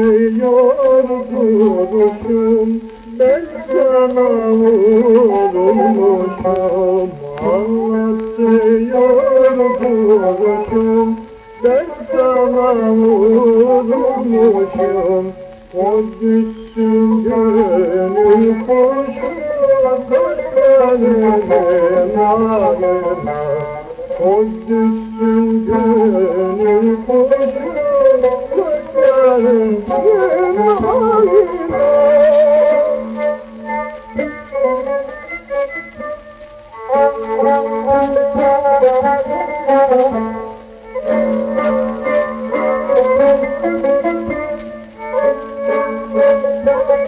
Anlatıyor duruşum Ben sana vurulmuşum Anlatıyor duruşum Ben sana vurulmuşum O düşsün gönül koşuna Kaşlarının ağrına. O düşsün gönül koşuna